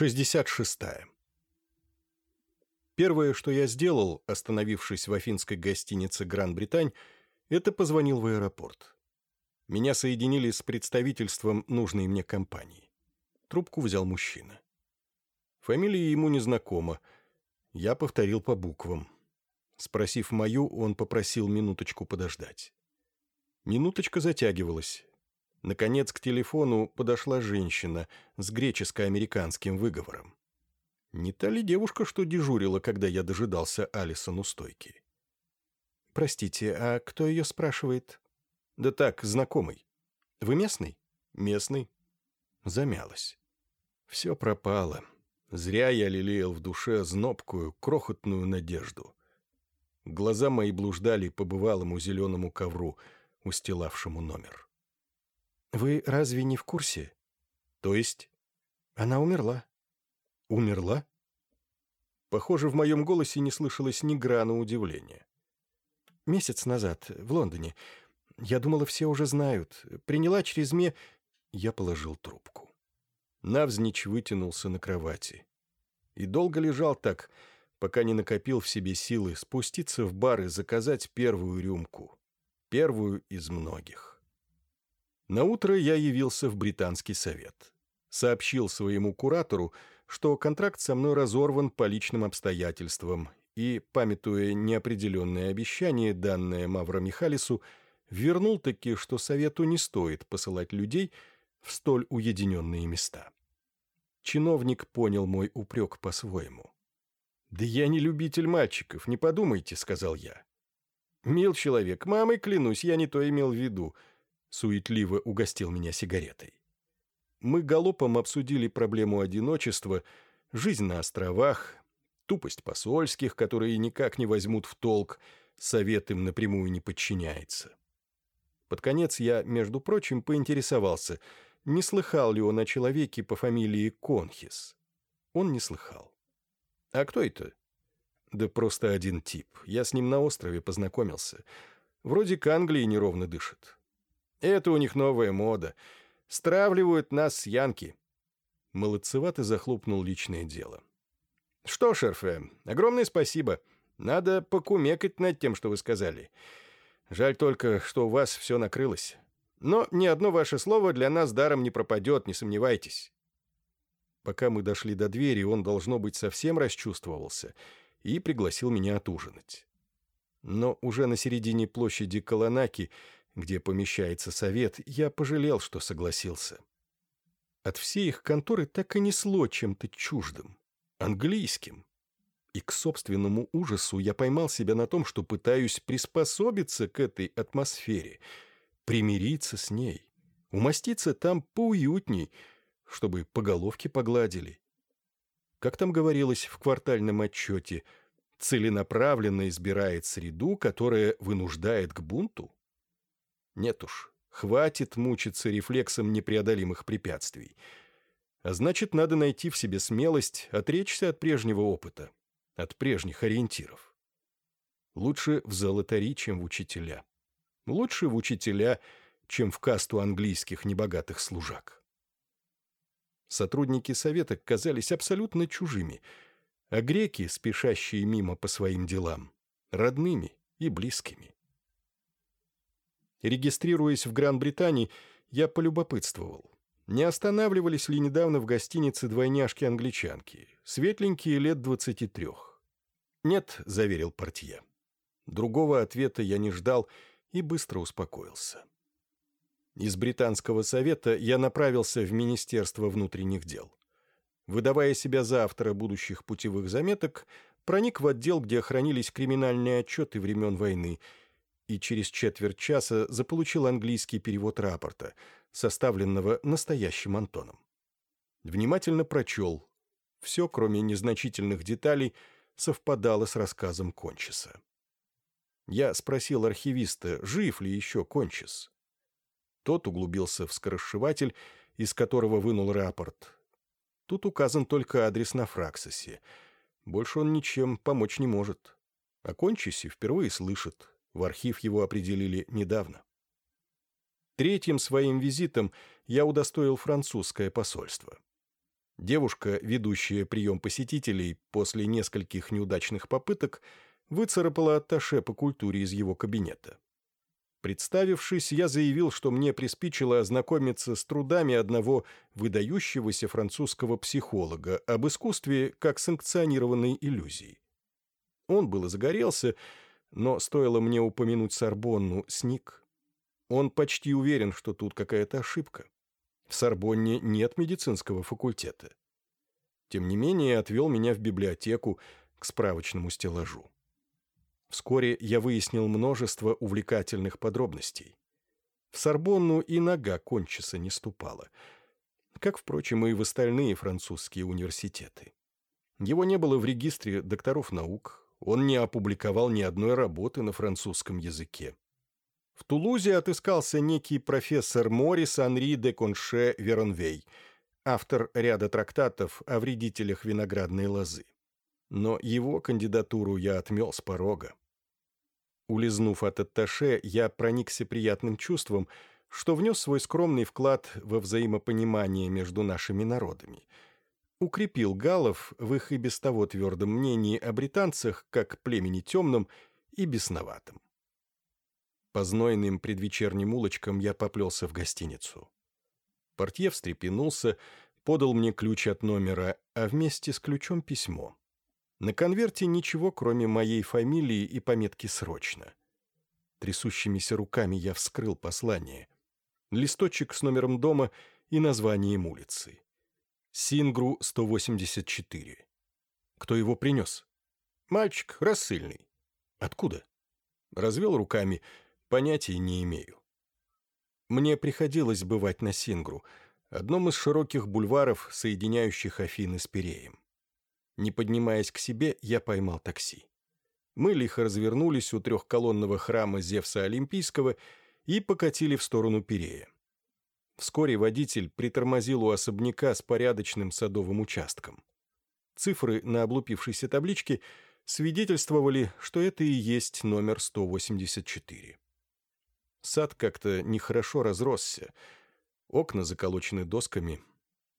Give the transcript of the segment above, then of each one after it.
66. Первое, что я сделал, остановившись в афинской гостинице «Гран-Британь», это позвонил в аэропорт. Меня соединили с представительством нужной мне компании. Трубку взял мужчина. Фамилия ему незнакома. Я повторил по буквам. Спросив мою, он попросил минуточку подождать. Минуточка затягивалась. Наконец к телефону подошла женщина с греческо-американским выговором. Не та ли девушка, что дежурила, когда я дожидался Алисон у стойки? «Простите, а кто ее спрашивает?» «Да так, знакомый». «Вы местный?» «Местный». Замялась. Все пропало. Зря я лелеял в душе знобкую, крохотную надежду. Глаза мои блуждали по бывалому зеленому ковру, устилавшему номер. «Вы разве не в курсе?» «То есть?» «Она умерла». «Умерла?» Похоже, в моем голосе не слышалось ни грана удивления. «Месяц назад, в Лондоне. Я думала, все уже знают. Приняла через ме...» Я положил трубку. Навзничь вытянулся на кровати. И долго лежал так, пока не накопил в себе силы спуститься в бар и заказать первую рюмку. Первую из многих. На утро я явился в британский совет. Сообщил своему куратору, что контракт со мной разорван по личным обстоятельствам, и, памятуя неопределенное обещание, данное Мавро Михалису, вернул таки, что совету не стоит посылать людей в столь уединенные места. Чиновник понял мой упрек по-своему. «Да я не любитель мальчиков, не подумайте», — сказал я. «Мил человек, мамой клянусь, я не то имел в виду суетливо угостил меня сигаретой. Мы галопом обсудили проблему одиночества, жизнь на островах, тупость посольских, которые никак не возьмут в толк, совет им напрямую не подчиняется. Под конец я, между прочим, поинтересовался, не слыхал ли он о человеке по фамилии Конхис. Он не слыхал. «А кто это?» «Да просто один тип. Я с ним на острове познакомился. Вроде к Англии неровно дышит. Это у них новая мода. Стравливают нас с Янки. Молодцевато захлопнул личное дело. Что, шерфе, огромное спасибо. Надо покумекать над тем, что вы сказали. Жаль только, что у вас все накрылось. Но ни одно ваше слово для нас даром не пропадет, не сомневайтесь. Пока мы дошли до двери, он, должно быть, совсем расчувствовался и пригласил меня отужинать. Но уже на середине площади Колонаки где помещается совет, я пожалел, что согласился. От всей их конторы так и несло чем-то чуждым, английским. И к собственному ужасу я поймал себя на том, что пытаюсь приспособиться к этой атмосфере, примириться с ней, умоститься там поуютней, чтобы по головке погладили. Как там говорилось в квартальном отчете, целенаправленно избирает среду, которая вынуждает к бунту? Нет уж, хватит мучиться рефлексом непреодолимых препятствий. А значит, надо найти в себе смелость отречься от прежнего опыта, от прежних ориентиров. Лучше в золотари, чем в учителя. Лучше в учителя, чем в касту английских небогатых служак. Сотрудники совета казались абсолютно чужими, а греки, спешащие мимо по своим делам, родными и близкими. Регистрируясь в Гран-Британии, я полюбопытствовал. Не останавливались ли недавно в гостинице двойняшки-англичанки, светленькие лет двадцати трех? «Нет», — заверил портье. Другого ответа я не ждал и быстро успокоился. Из британского совета я направился в Министерство внутренних дел. Выдавая себя за автора будущих путевых заметок, проник в отдел, где хранились криминальные отчеты времен войны — и через четверть часа заполучил английский перевод рапорта, составленного настоящим Антоном. Внимательно прочел. Все, кроме незначительных деталей, совпадало с рассказом Кончиса. Я спросил архивиста, жив ли еще Кончис. Тот углубился в скоросшиватель, из которого вынул рапорт. Тут указан только адрес на Фраксосе. Больше он ничем помочь не может. О Кончисе впервые слышит, в архив его определили недавно. Третьим своим визитом я удостоил французское посольство. Девушка, ведущая прием посетителей после нескольких неудачных попыток, выцарапала атташе по культуре из его кабинета. Представившись, я заявил, что мне приспичило ознакомиться с трудами одного выдающегося французского психолога об искусстве как санкционированной иллюзии. Он было загорелся, но стоило мне упомянуть Сорбонну, сник. Он почти уверен, что тут какая-то ошибка. В Сорбонне нет медицинского факультета. Тем не менее, отвел меня в библиотеку к справочному стеллажу. Вскоре я выяснил множество увлекательных подробностей. В Сорбонну и нога кончиса не ступала, как, впрочем, и в остальные французские университеты. Его не было в регистре докторов наук, он не опубликовал ни одной работы на французском языке. В Тулузе отыскался некий профессор Морис Анри де Конше Веронвей, автор ряда трактатов о вредителях виноградной лозы. Но его кандидатуру я отмел с порога. Улизнув от атташе, я проникся приятным чувством, что внес свой скромный вклад во взаимопонимание между нашими народами. Укрепил галов в их и без того твердом мнении о британцах как племени темном и бесноватом. По знойным предвечерним улочкам я поплелся в гостиницу. Портье встрепенулся, подал мне ключ от номера, а вместе с ключом письмо. На конверте ничего, кроме моей фамилии и пометки «Срочно». Трясущимися руками я вскрыл послание. Листочек с номером дома и названием улицы. Сингру 184. Кто его принес? Мальчик рассыльный. Откуда? Развел руками. Понятия не имею. Мне приходилось бывать на Сингру, одном из широких бульваров, соединяющих Афины с Пиреем. Не поднимаясь к себе, я поймал такси. Мы лихо развернулись у трехколонного храма Зевса Олимпийского и покатили в сторону Пирея. Вскоре водитель притормозил у особняка с порядочным садовым участком. Цифры на облупившейся табличке свидетельствовали, что это и есть номер 184. Сад как-то нехорошо разросся. Окна заколочены досками,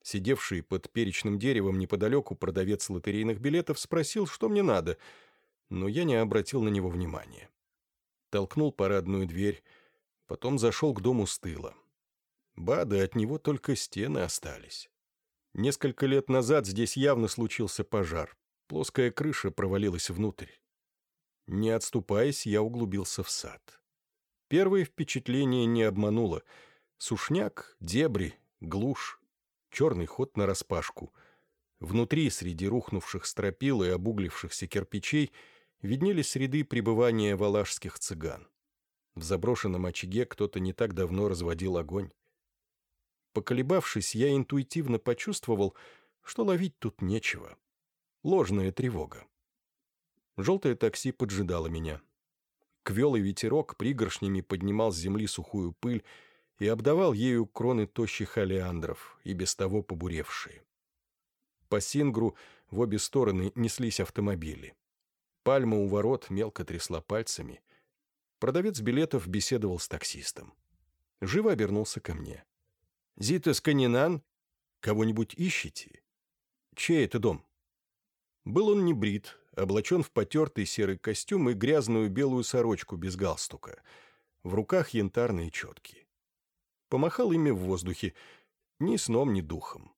Сидевший под перечным деревом неподалеку продавец лотерейных билетов спросил, что мне надо, но я не обратил на него внимания. Толкнул парадную дверь, потом зашел к дому с тыла. Бада, от него только стены остались. Несколько лет назад здесь явно случился пожар. Плоская крыша провалилась внутрь. Не отступаясь, я углубился в сад. Первое впечатление не обмануло. Сушняк, дебри, глушь черный ход нараспашку. Внутри, среди рухнувших стропил и обуглившихся кирпичей, виднелись ряды пребывания валашских цыган. В заброшенном очаге кто-то не так давно разводил огонь. Поколебавшись, я интуитивно почувствовал, что ловить тут нечего. Ложная тревога. Желтое такси поджидало меня. Квелый ветерок пригоршнями поднимал с земли сухую пыль, и обдавал ею кроны тощих олеандров, и без того побуревшие. По Сингру в обе стороны неслись автомобили. Пальма у ворот мелко трясла пальцами. Продавец билетов беседовал с таксистом. Живо обернулся ко мне. «Зита Сканинан? Кого-нибудь ищете?» «Чей это дом?» Был он не брит, облачен в потертый серый костюм и грязную белую сорочку без галстука. В руках янтарные четки помахал ими в воздухе, ни сном, ни духом.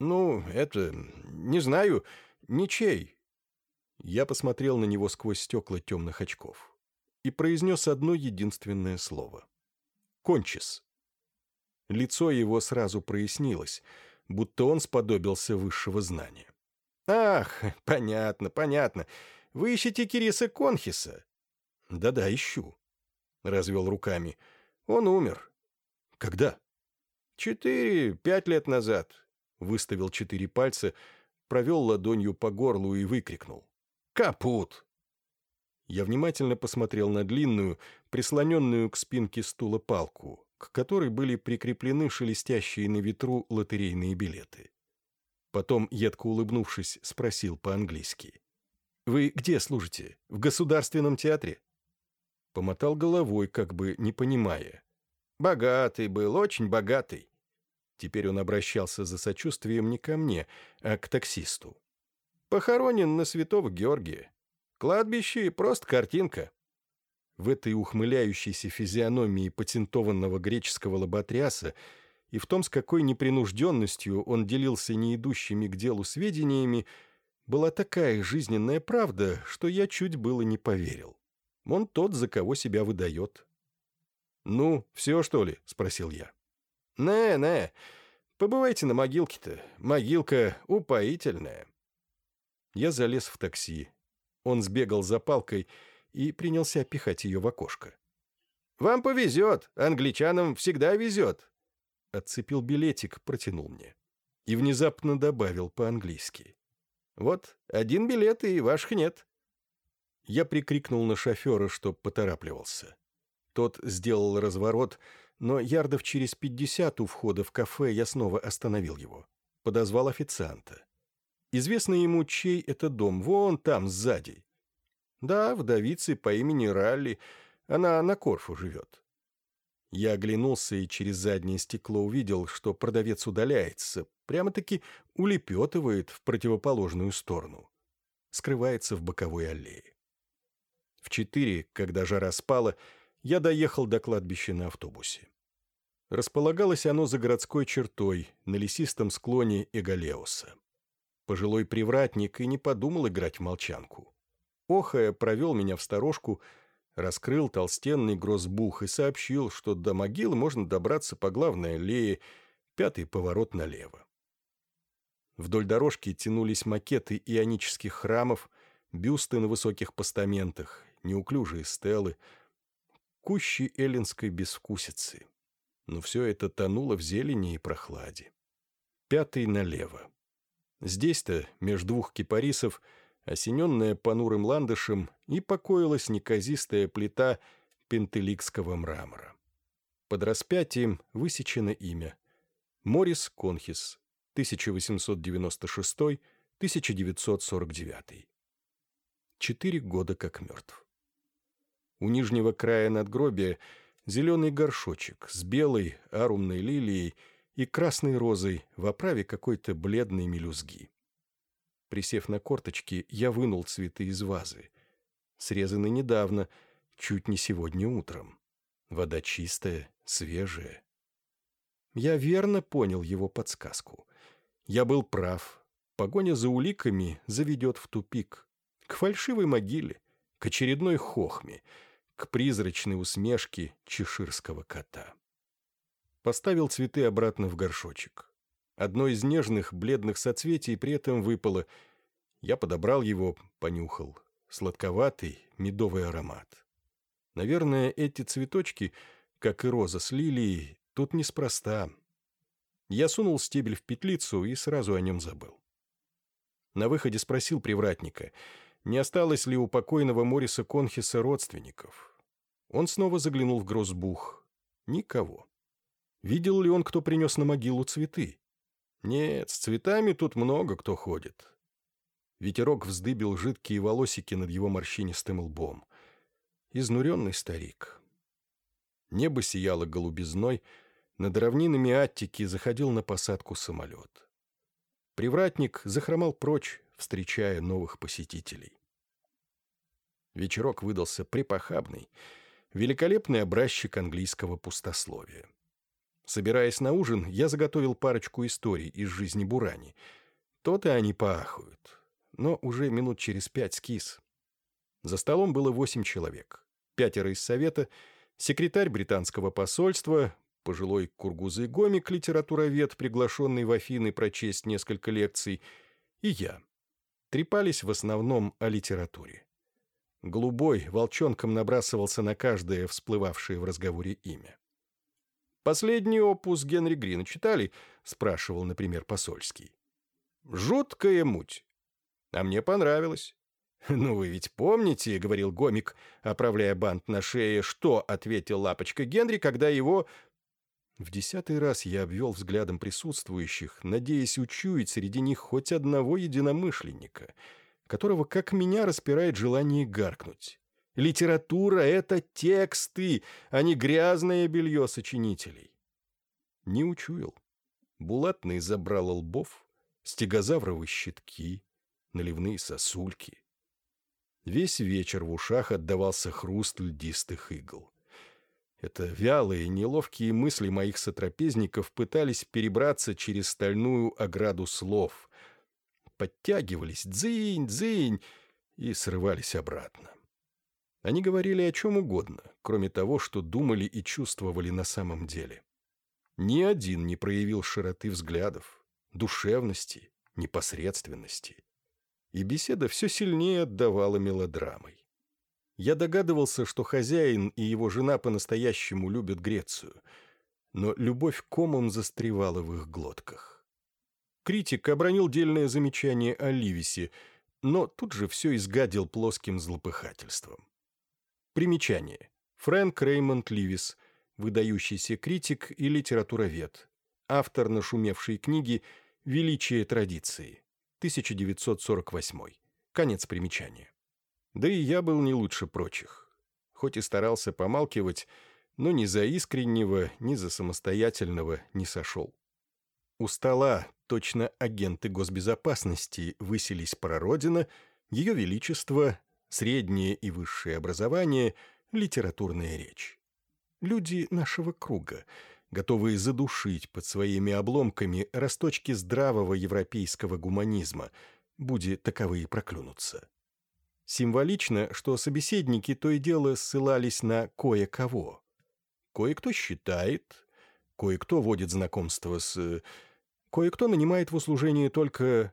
«Ну, это... не знаю, ничей». Я посмотрел на него сквозь стекла темных очков и произнес одно единственное слово. «Кончис». Лицо его сразу прояснилось, будто он сподобился высшего знания. «Ах, понятно, понятно. Вы ищете Кириса Конхиса?» «Да-да, ищу», — развел руками. «Он умер. «Когда?» «Четыре, пять лет назад», — выставил четыре пальца, провел ладонью по горлу и выкрикнул. «Капут!» Я внимательно посмотрел на длинную, прислоненную к спинке стула палку, к которой были прикреплены шелестящие на ветру лотерейные билеты. Потом, едко улыбнувшись, спросил по-английски. «Вы где служите? В Государственном театре?» Помотал головой, как бы не понимая. Богатый был, очень богатый. Теперь он обращался за сочувствием не ко мне, а к таксисту. «Похоронен на святого Георгия. Кладбище — просто картинка». В этой ухмыляющейся физиономии патентованного греческого лоботряса и в том, с какой непринужденностью он делился не идущими к делу сведениями, была такая жизненная правда, что я чуть было не поверил. Он тот, за кого себя выдает. «Ну, все, что ли?» — спросил я. «Не-не, побывайте на могилке-то. Могилка упоительная». Я залез в такси. Он сбегал за палкой и принялся пихать ее в окошко. «Вам повезет, англичанам всегда везет». Отцепил билетик, протянул мне. И внезапно добавил по-английски. «Вот, один билет, и ваших нет». Я прикрикнул на шофера, чтоб поторапливался. Тот сделал разворот, но ярдов через пятьдесят у входа в кафе я снова остановил его. Подозвал официанта. Известно ему, чей это дом, вон там, сзади. Да, вдовицы по имени Ралли, она на Корфу живет. Я оглянулся и через заднее стекло увидел, что продавец удаляется, прямо-таки улепетывает в противоположную сторону. Скрывается в боковой аллее. В четыре, когда жара спала, я доехал до кладбища на автобусе. Располагалось оно за городской чертой, на лесистом склоне Эгалеуса. Пожилой привратник и не подумал играть в молчанку. Охая провел меня в сторожку, раскрыл толстенный грозбух и сообщил, что до могилы можно добраться по главной аллее, пятый поворот налево. Вдоль дорожки тянулись макеты ионических храмов, бюсты на высоких постаментах, неуклюжие стелы — кущи эллинской безвкусицы. Но все это тонуло в зелени и прохладе. Пятый налево. Здесь-то, между двух кипарисов, осененная понурым ландышем, и покоилась неказистая плита пентеликского мрамора. Под распятием высечено имя. Морис Конхис, 1896-1949. Четыре года как мертв. У нижнего края надгробия зеленый горшочек с белой арумной лилией и красной розой в оправе какой-то бледной мелюзги. Присев на корточки, я вынул цветы из вазы. Срезаны недавно, чуть не сегодня утром. Вода чистая, свежая. Я верно понял его подсказку. Я был прав. Погоня за уликами заведет в тупик. К фальшивой могиле, к очередной хохме — к призрачной усмешке чеширского кота. Поставил цветы обратно в горшочек. Одно из нежных, бледных соцветий при этом выпало. Я подобрал его, понюхал. Сладковатый, медовый аромат. Наверное, эти цветочки, как и роза с лилией, тут неспроста. Я сунул стебель в петлицу и сразу о нем забыл. На выходе спросил привратника — не осталось ли у покойного Мориса Конхиса родственников. Он снова заглянул в грозбух. Никого. Видел ли он, кто принес на могилу цветы? Нет, с цветами тут много кто ходит. Ветерок вздыбил жидкие волосики над его морщинистым лбом. Изнуренный старик. Небо сияло голубизной, над равнинами Аттики заходил на посадку самолет. Привратник захромал прочь, встречая новых посетителей. Вечерок выдался припохабный, великолепный образчик английского пустословия. Собираясь на ужин, я заготовил парочку историй из жизни Бурани. То-то они поахают. Но уже минут через пять скис. За столом было восемь человек. Пятеро из совета, секретарь британского посольства, пожилой кургузый-гомик, литературовед, приглашенный в Афины прочесть несколько лекций, и я трепались в основном о литературе. Голубой волчонком набрасывался на каждое всплывавшее в разговоре имя. «Последний опус Генри Грина читали?» — спрашивал, например, посольский. «Жуткая муть. А мне понравилось». «Ну, вы ведь помните, — говорил Гомик, оправляя бант на шее, — что ответил лапочка Генри, когда его в десятый раз я обвел взглядом присутствующих, надеясь учуять среди них хоть одного единомышленника, которого, как меня, распирает желание гаркнуть. Литература — это тексты, а не грязное белье сочинителей. Не учуял. булатные забрала лбов, стегозавровые щитки, наливные сосульки. Весь вечер в ушах отдавался хруст льдистых игл. Это вялые, неловкие мысли моих сотрапезников пытались перебраться через стальную ограду слов. Подтягивались «дзынь, дзынь» и срывались обратно. Они говорили о чем угодно, кроме того, что думали и чувствовали на самом деле. Ни один не проявил широты взглядов, душевности, непосредственности. И беседа все сильнее отдавала мелодрамой. Я догадывался, что хозяин и его жена по-настоящему любят Грецию, но любовь комом застревала в их глотках. Критик обронил дельное замечание о Ливисе, но тут же все изгадил плоским злопыхательством. Примечание. Фрэнк Реймонд Ливис, выдающийся критик и литературовед, автор нашумевшей книги «Величие традиции», 1948. Конец примечания. Да и я был не лучше прочих. Хоть и старался помалкивать, но ни за искреннего, ни за самостоятельного не сошел. У стола точно агенты госбезопасности выселись прародина, ее величество, среднее и высшее образование, литературная речь. Люди нашего круга, готовые задушить под своими обломками росточки здравого европейского гуманизма, буди таковые проклюнутся. Символично, что собеседники то и дело ссылались на кое-кого. Кое-кто считает, кое-кто водит знакомство с... Кое-кто нанимает в услужение только...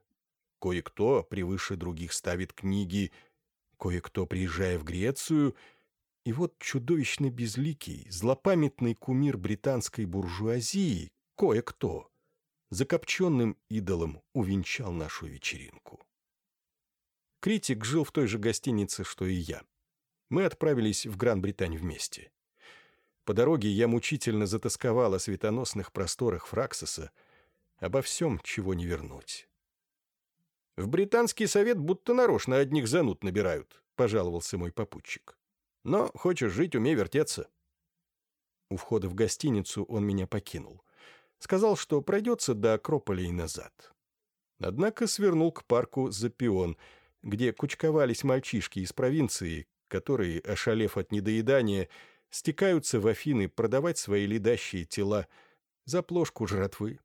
Кое-кто превыше других ставит книги, кое-кто, приезжая в Грецию, и вот чудовищно безликий, злопамятный кумир британской буржуазии, кое-кто, закопченным идолом увенчал нашу вечеринку. Критик жил в той же гостинице, что и я. Мы отправились в Гран-Британь вместе. По дороге я мучительно затасковал о светоносных просторах Фраксоса, обо всем, чего не вернуть. «В британский совет будто нарочно одних зануд набирают», — пожаловался мой попутчик. «Но хочешь жить, умей вертеться». У входа в гостиницу он меня покинул. Сказал, что пройдется до Акрополя и назад. Однако свернул к парку за пион — где кучковались мальчишки из провинции, которые, ошалев от недоедания, стекаются в Афины продавать свои ледащие тела за плошку жратвы.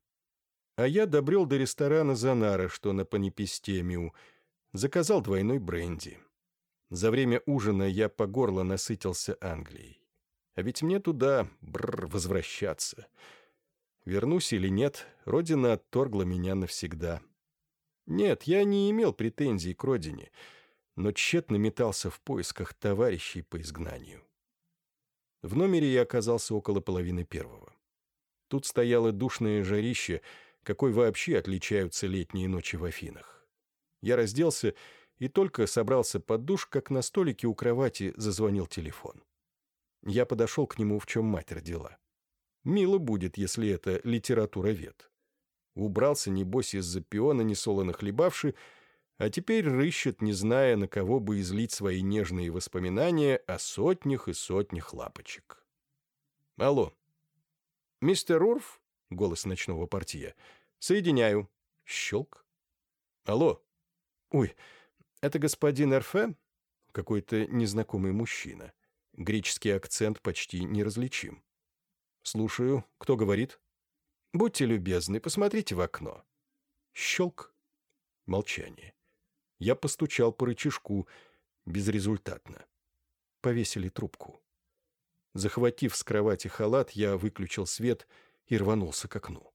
А я добрел до ресторана Занара, что на Панипистемиу, заказал двойной бренди. За время ужина я по горло насытился Англией. А ведь мне туда, бррр, возвращаться. Вернусь или нет, родина отторгла меня навсегда. Нет, я не имел претензий к родине, но тщетно метался в поисках товарищей по изгнанию. В номере я оказался около половины первого. Тут стояло душное жарище, какой вообще отличаются летние ночи в Афинах. Я разделся и только собрался под душ, как на столике у кровати зазвонил телефон. Я подошел к нему, в чем мать родила. Мило будет, если это литература-вет. Убрался, небось, из-за пиона несолоно хлебавши, а теперь рыщет, не зная, на кого бы излить свои нежные воспоминания о сотнях и сотнях лапочек. «Алло». «Мистер Урф?» — голос ночного партия. «Соединяю». Щелк. «Алло». «Ой, это господин РФ?» Какой-то незнакомый мужчина. Греческий акцент почти неразличим. «Слушаю. Кто говорит?» Будьте любезны, посмотрите в окно. Щелк. Молчание. Я постучал по рычажку. Безрезультатно. Повесили трубку. Захватив с кровати халат, я выключил свет и рванулся к окну.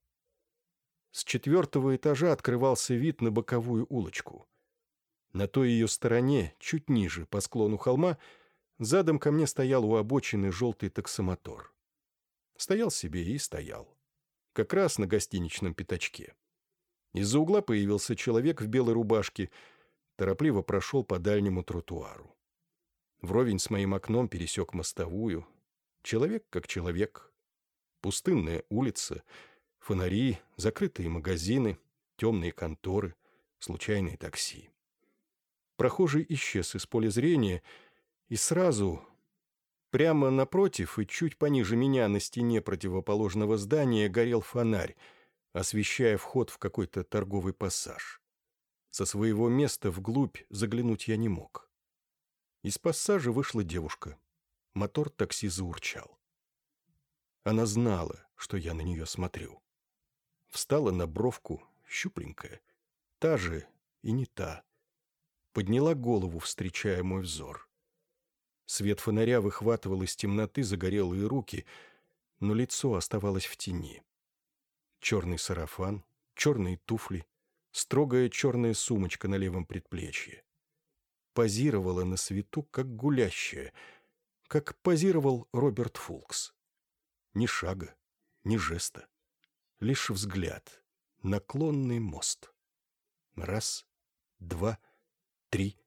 С четвертого этажа открывался вид на боковую улочку. На той ее стороне, чуть ниже, по склону холма, задом ко мне стоял у обочины желтый таксомотор. Стоял себе и стоял как раз на гостиничном пятачке. Из-за угла появился человек в белой рубашке, торопливо прошел по дальнему тротуару. Вровень с моим окном пересек мостовую. Человек как человек. Пустынная улица, фонари, закрытые магазины, темные конторы, случайные такси. Прохожий исчез из поля зрения, и сразу, Прямо напротив и чуть пониже меня на стене противоположного здания горел фонарь, освещая вход в какой-то торговый пассаж. Со своего места вглубь заглянуть я не мог. Из пассажа вышла девушка. Мотор такси заурчал. Она знала, что я на нее смотрю. Встала на бровку, щупленькая, та же и не та. Подняла голову, встречая мой взор. Свет фонаря выхватывал из темноты загорелые руки, но лицо оставалось в тени. Черный сарафан, черные туфли, строгая черная сумочка на левом предплечье. Позировала на свету, как гулящая, как позировал Роберт Фулкс. Ни шага, ни жеста, лишь взгляд, наклонный мост. Раз, два, три.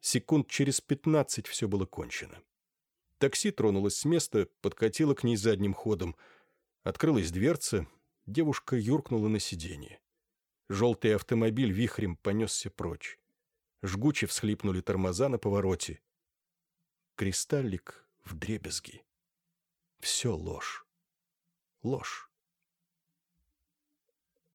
Секунд через пятнадцать все было кончено. Такси тронулось с места, подкатило к ней задним ходом. Открылась дверца, девушка юркнула на сиденье. Желтый автомобиль вихрем понесся прочь. Жгуче всхлипнули тормоза на повороте. Кристаллик в дребезги. Все ложь. Ложь.